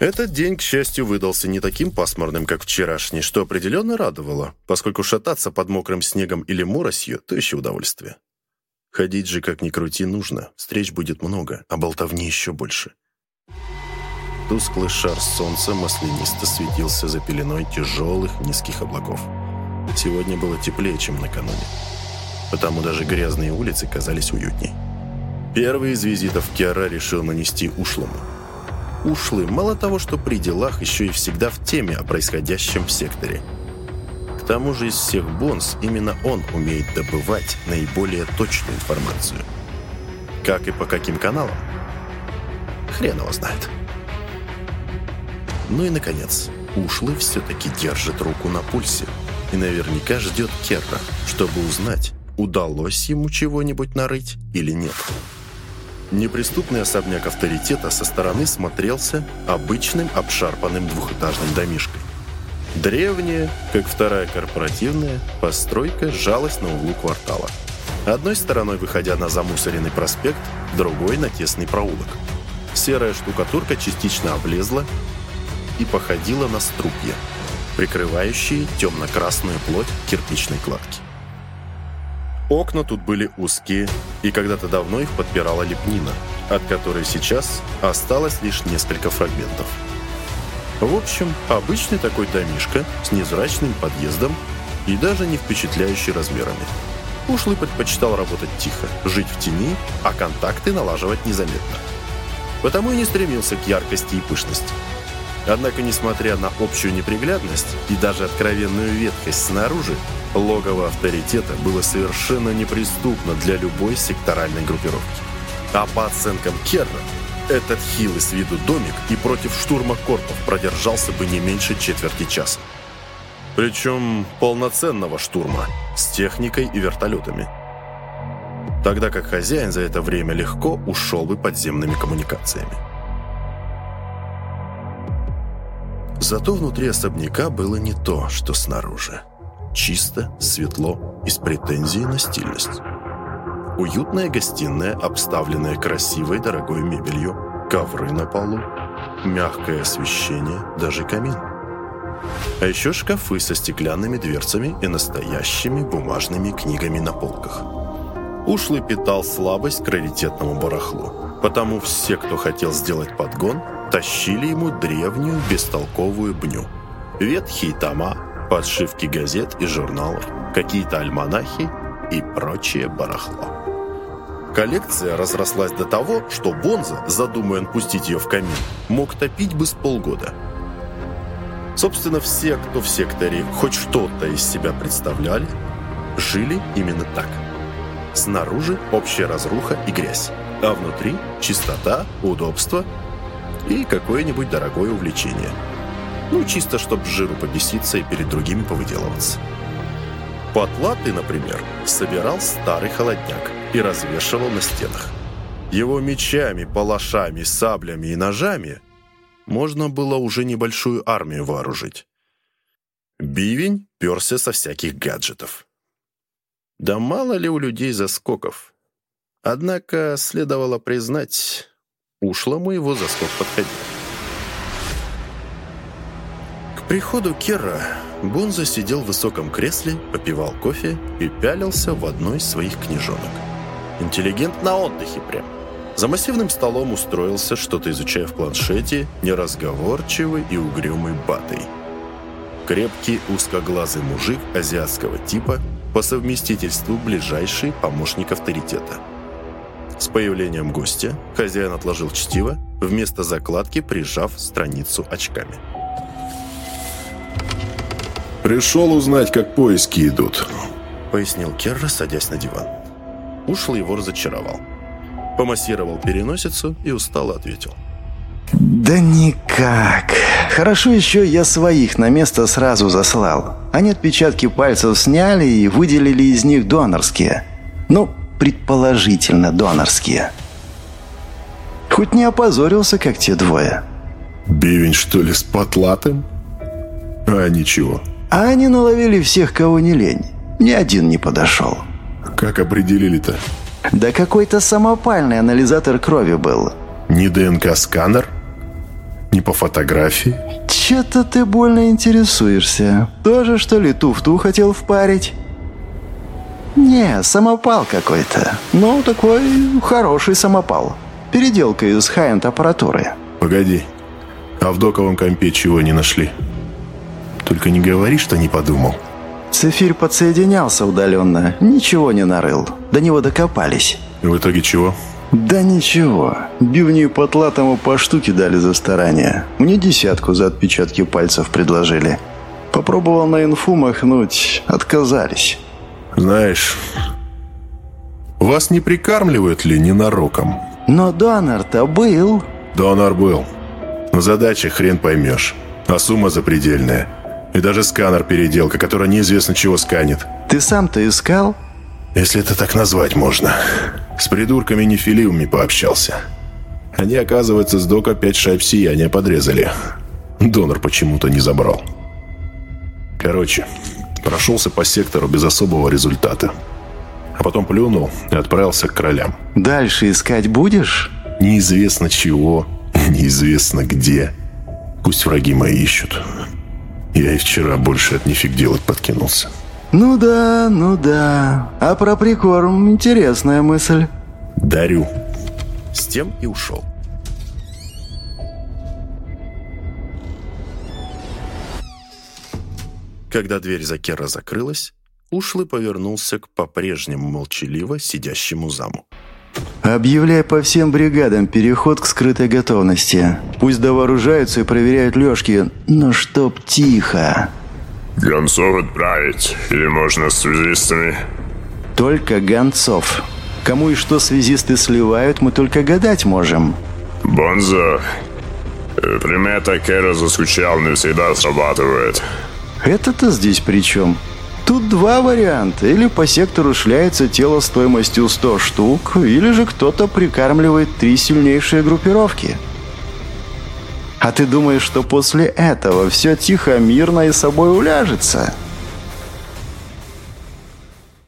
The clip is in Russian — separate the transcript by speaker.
Speaker 1: Этот день, к счастью, выдался не таким пасмурным, как вчерашний, что определенно радовало, поскольку шататься под мокрым снегом или моросью – то еще удовольствие. Ходить же, как ни крути, нужно. Встреч будет много, а болтовни еще больше. Тусклый шар солнца маслянисто светился за пеленой тяжелых низких облаков. Сегодня было теплее, чем накануне. Потому даже грязные улицы казались уютней. Первый из визитов Киара решил нанести ушлому – Ушлый мало того, что при делах, еще и всегда в теме о происходящем в секторе. К тому же из всех бонс именно он умеет добывать наиболее точную информацию. Как и по каким каналам? Хрен его знает. Ну и, наконец, Ушлый все-таки держит руку на пульсе и наверняка ждет Керра, чтобы узнать, удалось ему чего-нибудь нарыть или нет. Неприступный особняк авторитета со стороны смотрелся обычным обшарпанным двухэтажным домишкой. Древняя, как вторая корпоративная, постройка сжалась на углу квартала. Одной стороной выходя на замусоренный проспект, другой на тесный проулок. Серая штукатурка частично облезла и походила на струпья, прикрывающие темно-красную плоть кирпичной кладки. Окна тут были узкие, и когда-то давно их подпирала лепнина, от которой сейчас осталось лишь несколько фрагментов. В общем, обычный такой домишко с незрачным подъездом и даже не впечатляющий размерами. Ушлый предпочитал работать тихо, жить в тени, а контакты налаживать незаметно. Потому и не стремился к яркости и пышности. Однако, несмотря на общую неприглядность и даже откровенную ветхость снаружи, логово авторитета было совершенно неприступно для любой секторальной группировки. А по оценкам Керра, этот хилый с виду домик и против штурма корпов продержался бы не меньше четверти часа. Причем полноценного штурма, с техникой и вертолетами. Тогда как хозяин за это время легко ушел бы подземными коммуникациями. Зато внутри особняка было не то, что снаружи. Чисто, светло и с претензией на стильность. Уютная гостиная, обставленная красивой дорогой мебелью, ковры на полу, мягкое освещение, даже камин. А еще шкафы со стеклянными дверцами и настоящими бумажными книгами на полках. Ушлый питал слабость к раритетному барахлу, потому все, кто хотел сделать подгон, тащили ему древнюю бестолковую бню. Ветхие тома, подшивки газет и журналов, какие-то альманахи и прочее барахло. Коллекция разрослась до того, что Бонза, задумая пустить ее в камин, мог топить бы с полгода. Собственно, все, кто в секторе хоть что-то из себя представляли, жили именно так. Снаружи общая разруха и грязь, а внутри чистота, удобство и какое-нибудь дорогое увлечение. Ну, чисто чтобы жиру побеситься и перед другими повыделываться. Потлатый, например, собирал старый холодняк и развешивал на стенах. Его мечами, палашами, саблями и ножами можно было уже небольшую армию вооружить. Бивень перся со всяких гаджетов. Да мало ли у людей заскоков. Однако следовало признать, Ушлому его заскок подходил. К приходу Керра Бонза сидел в высоком кресле, попивал кофе и пялился в одной из своих книжонок. Интеллигент на отдыхе прям. За массивным столом устроился, что-то изучая в планшете, неразговорчивый и угрюмый батый. Крепкий узкоглазый мужик азиатского типа, по совместительству ближайший помощник авторитета – с появлением гостя хозяин отложил чтиво, вместо закладки прижав страницу очками.
Speaker 2: «Пришел узнать, как поиски идут», —
Speaker 1: пояснил Керра, садясь на диван. Ушлый его разочаровал. Помассировал переносицу и устало ответил.
Speaker 3: «Да никак. Хорошо еще я своих на место сразу заслал. Они отпечатки пальцев сняли и выделили из них донорские. Ну, предположительно донорские. Хоть не опозорился, как те двое.
Speaker 2: Бивень, что ли, с потлатым? А ничего.
Speaker 3: А они наловили всех, кого не лень. Ни один не подошел.
Speaker 2: Как определили-то?
Speaker 3: Да какой-то самопальный анализатор крови был.
Speaker 2: Не ДНК-сканер?
Speaker 1: Не по фотографии?
Speaker 3: Че-то ты больно интересуешься. Тоже, что ли, туфту хотел впарить? Не, самопал какой-то. Ну, такой хороший самопал. Переделка из high-end аппаратуры.
Speaker 1: Погоди. А в доковом компе чего не нашли? Только не говори, что не подумал.
Speaker 3: Цифирь подсоединялся удаленно. Ничего не нарыл. До него докопались.
Speaker 1: И в итоге чего?
Speaker 3: Да ничего. Бивни по тлатому по штуке дали за старание. Мне десятку за отпечатки пальцев предложили. Попробовал на инфу махнуть. Отказались.
Speaker 1: Знаешь, вас не прикармливают ли ненароком?
Speaker 3: Но донор-то был.
Speaker 1: Донор был. Но задача хрен поймешь. А сумма запредельная. И даже сканер-переделка, которая неизвестно чего сканет.
Speaker 3: Ты сам-то искал?
Speaker 1: Если это так назвать можно. С придурками-нефилиумами пообщался. Они, оказывается, с дока пять шайб сияния подрезали. Донор почему-то не забрал. Короче, прошелся по сектору без особого результата. А потом плюнул и отправился к королям.
Speaker 3: Дальше искать будешь?
Speaker 1: Неизвестно чего, неизвестно где. Пусть враги мои ищут. Я и вчера больше от нифиг делать подкинулся.
Speaker 3: Ну да, ну да. А про прикорм интересная мысль.
Speaker 1: Дарю.
Speaker 4: С тем и ушел. Когда дверь за Керра закрылась, Ушлый повернулся к по-прежнему молчаливо сидящему заму.
Speaker 3: Объявляй по всем бригадам переход к скрытой готовности. Пусть довооружаются и проверяют лёжки, но чтоб тихо.
Speaker 5: Гонцов отправить? Или можно с связистами?
Speaker 3: Только гонцов. Кому и что связисты сливают, мы только гадать можем.
Speaker 5: Бонзо, э, примета Кэра заскучал, не всегда срабатывает.
Speaker 3: Это-то здесь при чем? Тут два варианта. Или по сектору шляется тело стоимостью 100 штук, или же кто-то прикармливает три сильнейшие группировки. А ты думаешь, что после этого все тихо, мирно и собой уляжется?»